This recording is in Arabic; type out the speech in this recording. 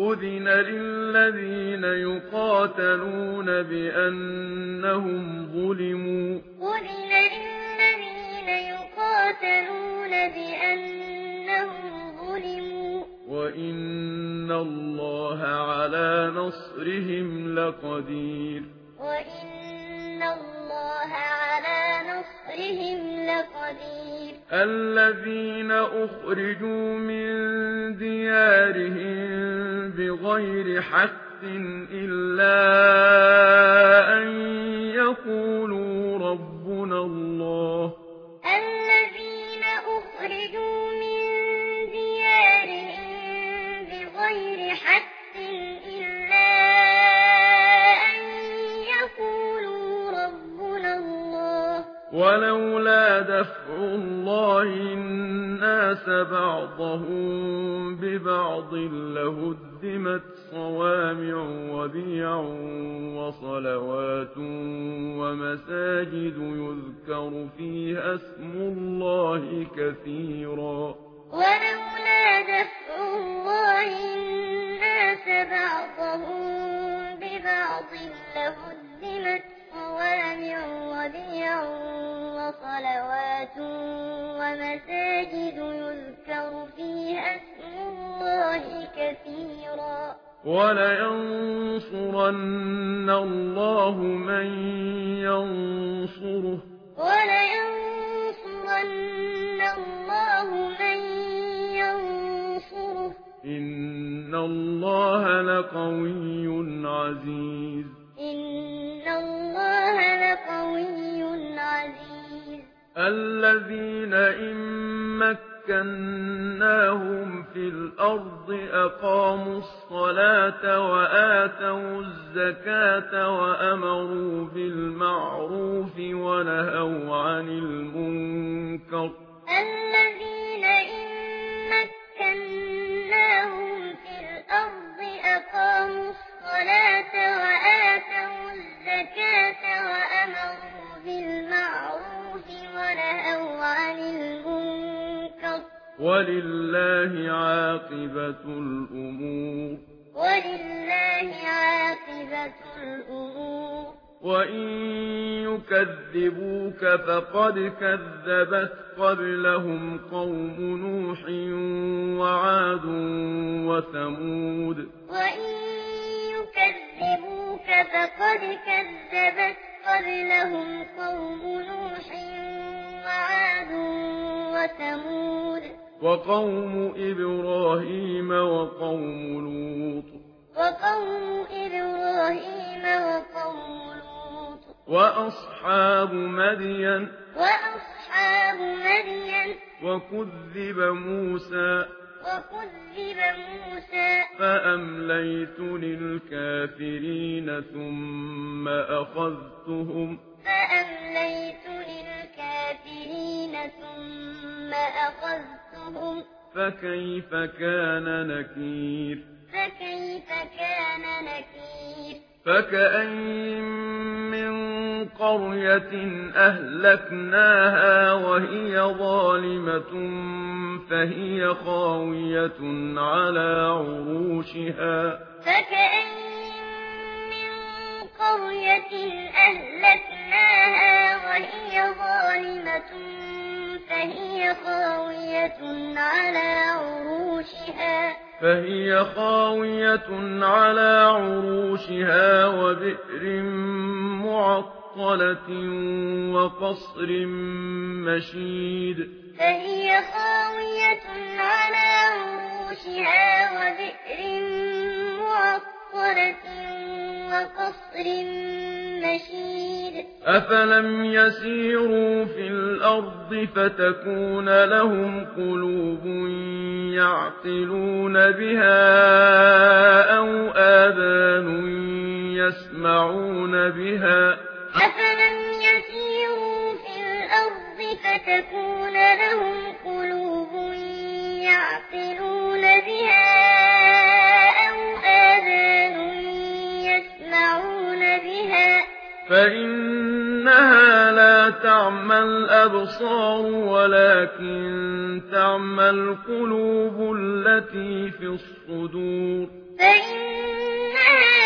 أذن للذين يقاتلون بأنهم ظلموا أذن للذين يقاتلون بأنهم ظلموا وإن الله على نصرهم لقدير وإن الله على نصرهم لقدير الذين أخرجوا من ديارهم بغير حق إلا ولولا دفع الله الناس بعضهم ببعض لهدمت صوامع وبيع وصلوات ومساجد يذكر فيها اسم الله كثيرا. ولولا دفع الله الناس بعضهم ببعض لهدمت جامع وبيع وصلوات ومساجد يذكر فيها اسم الله كثيرا. ولينصرن الله من ينصره. ولينصرن الله من ينصره. إن الله لقوي عزيز. الذين إن مكناهم في الأرض أقاموا الصلاة وآتوا الزكاة وأمروا بالمعروف ونهى ولله عاقبة الأمور ولله عاقبة الأمور وإن يكذبوك فقد كذبت قبلهم قوم نوح وعاد وثمود وإن يكذبوك فقد كذبت قبلهم قوم نوح وعاد وثمود وقوم إبراهيم وقوم لوط. وقوم إبراهيم وقوم لوط. وأصحاب مدين. وأصحاب مدين. وكذب موسى. وكذب موسى. فأمليت للكافرين ثم أخذتهم. فأمليت للكافرين ثم أخذتهم. أَنذَرْتُهُمْ فَكَيْفَ كَانَ نَكِيرِ فَكَيْفَ كَانَ نَكِيرِ فَكَأَيِّن مِّن قَرْيَةٍ أَهْلَكْنَاهَا وَهِيَ ظَالِمَةٌ فَهِيَ خَاوِيَةٌ عَلَى عُرُوشِهَا فَكَأَيِّن مِّن قَرْيَةٍ أَهْلَكْنَاهَا وَهِيَ ظَالِمَةٌ فهي خاوية على عروشها. فهي خاوية على عروشها وبئر معطلة وقصر مشيد. فهي خاوية على عروشها وبئر معطلة وقصر مشيد. أفلم يسيروا في الأرض فتكون لهم قلوب يعقلون بها أو آذان يسمعون بها أفلم يسيروا في الأرض فتكون لهم قلوب يعقلون بها أو آذان يسمعون بها فإن تعمل الأبصار ولكن تعمل القلوب التي في الصدور. فإنها